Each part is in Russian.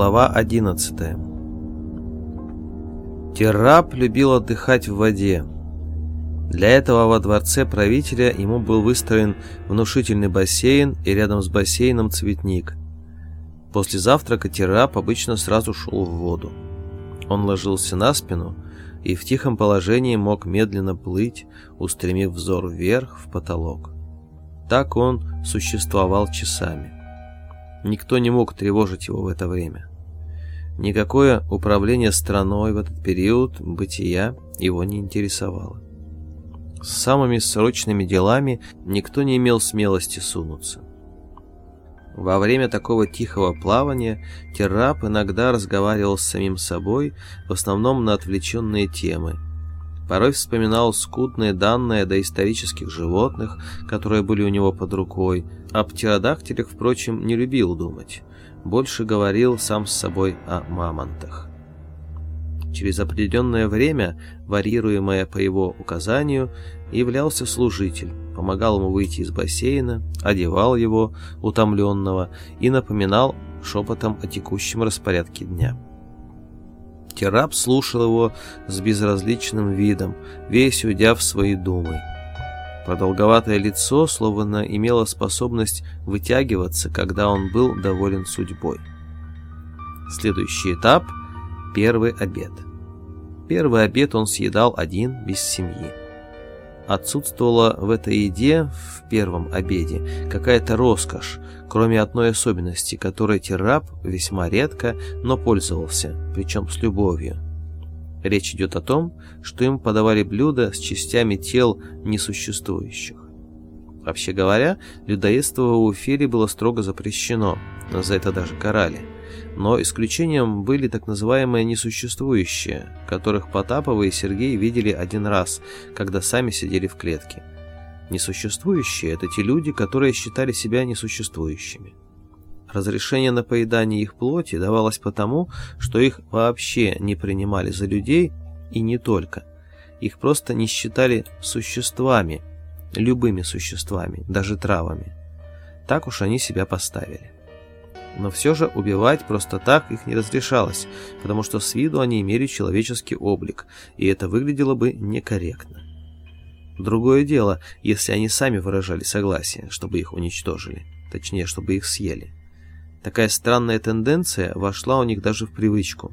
Глава 11 Террап любил отдыхать в воде. Для этого во дворце правителя ему был выстроен внушительный бассейн и рядом с бассейном цветник. После завтрака Террап обычно сразу шел в воду. Он ложился на спину и в тихом положении мог медленно плыть, устремив взор вверх в потолок. Так он существовал часами. Никто не мог тревожить его в это время. Никакое управление страной в этот период бытия его не интересовало. С самыми срочными делами никто не имел смелости сунуться. Во время такого тихого плавания Террап иногда разговаривал с самим собой, в основном на отвлеченные темы. Порой вспоминал скудные данные о доисторических животных, которые были у него под рукой. Об птеродактилях, впрочем, не любил думать. Больше говорил сам с собой о мамонтах. Через определенное время, варьируемое по его указанию, являлся служитель, помогал ему выйти из бассейна, одевал его, утомленного, и напоминал шепотом о текущем распорядке дня. Терап слушал его с безразличным видом, весь уйдя в свои думы. Продолговатое лицо словно имело способность вытягиваться, когда он был доволен судьбой. Следующий этап – первый обед. Первый обед он съедал один, без семьи. Отсутствовала в этой еде, в первом обеде, какая-то роскошь, кроме одной особенности, которой Террап весьма редко, но пользовался, причем с любовью. Речь идет о том, что им подавали блюда с частями тел несуществующих. Вообще говоря, людоедство в Уфере было строго запрещено, за это даже карали. Но исключением были так называемые несуществующие, которых Потапова и Сергей видели один раз, когда сами сидели в клетке. Несуществующие – это те люди, которые считали себя несуществующими. Разрешение на поедание их плоти давалось потому, что их вообще не принимали за людей и не только. Их просто не считали существами, любыми существами, даже травами. Так уж они себя поставили. Но все же убивать просто так их не разрешалось, потому что с виду они имели человеческий облик, и это выглядело бы некорректно. Другое дело, если они сами выражали согласие, чтобы их уничтожили, точнее, чтобы их съели. Такая странная тенденция вошла у них даже в привычку.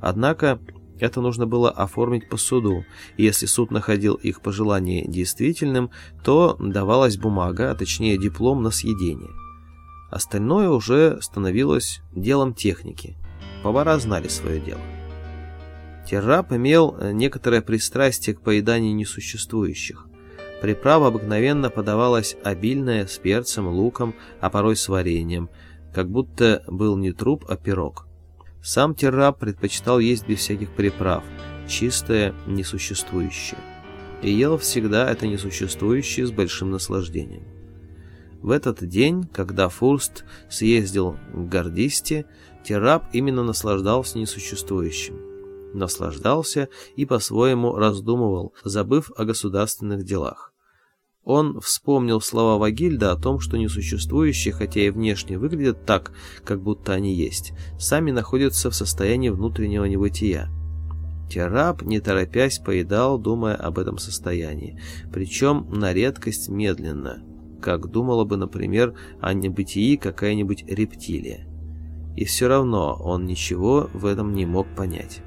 Однако это нужно было оформить по суду, и если суд находил их пожелание действительным, то давалась бумага, а точнее диплом на съедение. Остальное уже становилось делом техники. Повара знали свое дело. Террап имел некоторое пристрастие к поеданию несуществующих. Приправа обыкновенно подавалась обильная, с перцем, луком, а порой с вареньем – как будто был не труп, а пирог. Сам Террап предпочитал есть без всяких приправ, чистое, несуществующее. И ел всегда это несуществующее с большим наслаждением. В этот день, когда Фурст съездил к Гордисте, Террап именно наслаждался несуществующим. Наслаждался и по-своему раздумывал, забыв о государственных делах. Он вспомнил слова Вагильда о том, что несуществующие, хотя и внешне выглядят так, как будто они есть, сами находятся в состоянии внутреннего небытия. Терап, не торопясь, поедал, думая об этом состоянии, причем на редкость медленно, как думала бы, например, о небытии какая-нибудь рептилия. И все равно он ничего в этом не мог понять.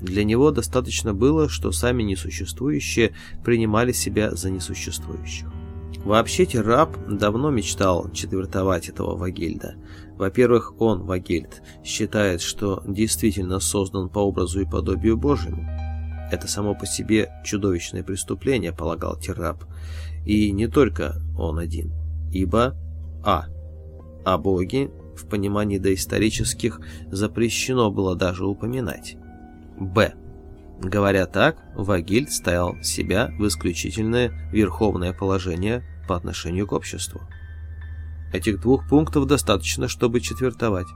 Для него достаточно было, что сами несуществующие принимали себя за несуществующих. Вообще Террап давно мечтал четвертовать этого Вагильда. Во-первых, он, Вагильд, считает, что действительно создан по образу и подобию Божьему. Это само по себе чудовищное преступление, полагал Террап. И не только он один. Ибо А. О Боге в понимании доисторических запрещено было даже упоминать. Б. Говоря так, Вагильд ставил себя в исключительное верховное положение по отношению к обществу. Этих двух пунктов достаточно, чтобы четвертовать.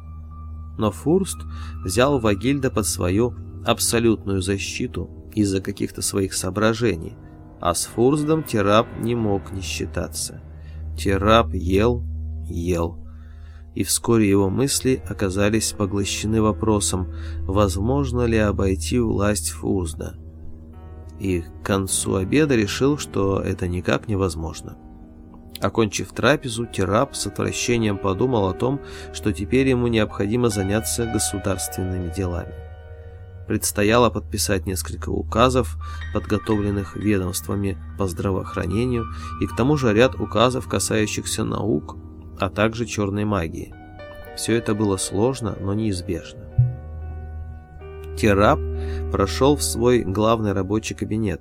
Но Фурст взял Вагильда под свою абсолютную защиту из-за каких-то своих соображений, а с Фурстом Терап не мог не считаться. Терап ел, ел. и вскоре его мысли оказались поглощены вопросом, возможно ли обойти власть Фузда. И к концу обеда решил, что это никак невозможно. Окончив трапезу, Терап с отвращением подумал о том, что теперь ему необходимо заняться государственными делами. Предстояло подписать несколько указов, подготовленных ведомствами по здравоохранению, и к тому же ряд указов, касающихся наук, а также черной магии. Все это было сложно, но неизбежно. Терап прошел в свой главный рабочий кабинет.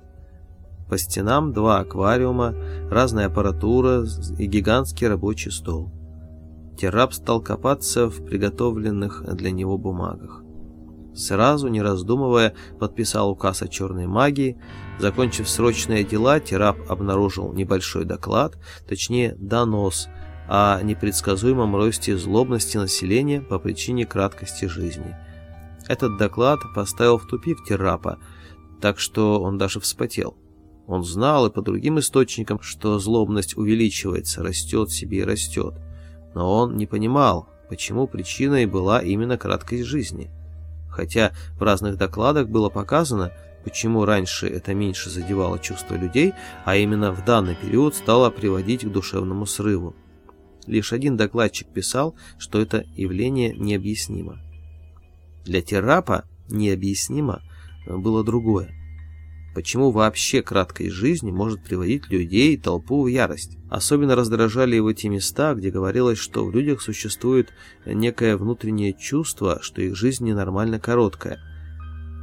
По стенам два аквариума, разная аппаратура и гигантский рабочий стол. Терап стал копаться в приготовленных для него бумагах. Сразу, не раздумывая, подписал указ о черной магии. Закончив срочные дела, Терап обнаружил небольшой доклад, точнее донос, о непредсказуемом росте злобности населения по причине краткости жизни. Этот доклад поставил в тупик Терапа, так что он даже вспотел. Он знал и по другим источникам, что злобность увеличивается, растет себе и растет. Но он не понимал, почему причиной была именно краткость жизни. Хотя в разных докладах было показано, почему раньше это меньше задевало чувства людей, а именно в данный период стало приводить к душевному срыву. Лишь один докладчик писал, что это явление необъяснимо. Для Терапа необъяснимо было другое. Почему вообще краткой жизни может приводить людей и толпу в ярость? Особенно раздражали его те места, где говорилось, что в людях существует некое внутреннее чувство, что их жизнь ненормально короткая.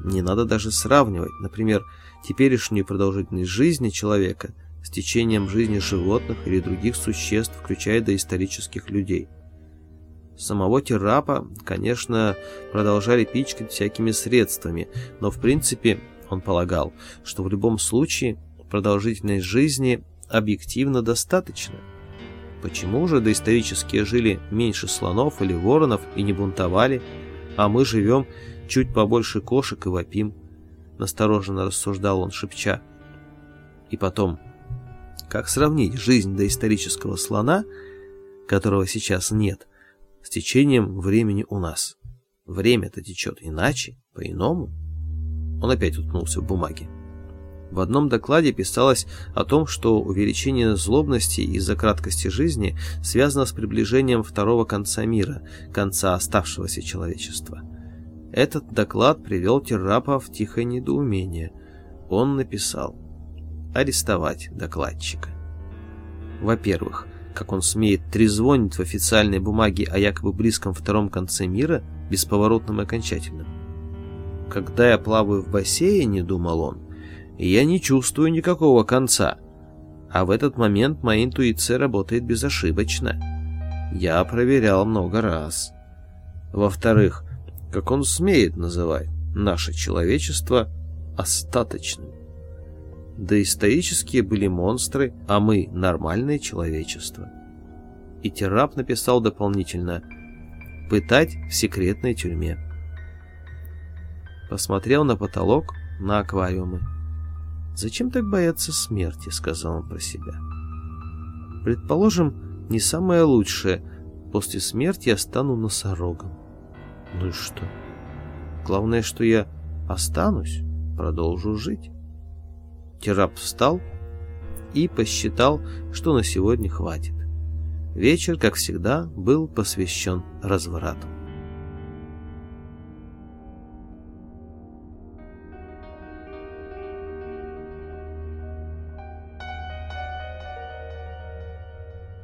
Не надо даже сравнивать, например, теперешнюю продолжительность жизни человека с течением жизни животных или других существ, включая доисторических людей. Самого Терапа, конечно, продолжали пичкать всякими средствами, но в принципе он полагал, что в любом случае продолжительность жизни объективно достаточно. Почему же доисторические жили меньше слонов или воронов и не бунтовали, а мы живем чуть побольше кошек и вопим? Настороженно рассуждал он, шепча. И потом, как сравнить жизнь доисторического слона, которого сейчас нет, с течением времени у нас? Время-то течет иначе, по-иному. Он опять уткнулся в бумаге. В одном докладе писалось о том, что увеличение злобности из-за краткости жизни связано с приближением второго конца мира, конца оставшегося человечества. Этот доклад привел Террапа в тихое недоумение. Он написал арестовать докладчика. Во-первых, как он смеет трезвонить в официальной бумаге о якобы близком втором конце мира, бесповоротном и окончательном. Когда я плаваю в бассейне, думал он, я не чувствую никакого конца. А в этот момент моя интуиция работает безошибочно. Я проверял много раз. Во-вторых, как он смеет называть наше человечество остаточным. Доисторические были монстры, а мы — нормальное человечество. И Терап написал дополнительно «Пытать в секретной тюрьме». Посмотрел на потолок, на аквариумы. «Зачем так бояться смерти?» — сказал он про себя. «Предположим, не самое лучшее. После смерти я стану носорогом. Ну и что? Главное, что я останусь, продолжу жить». Терап встал и посчитал, что на сегодня хватит. Вечер, как всегда, был посвящен разврату.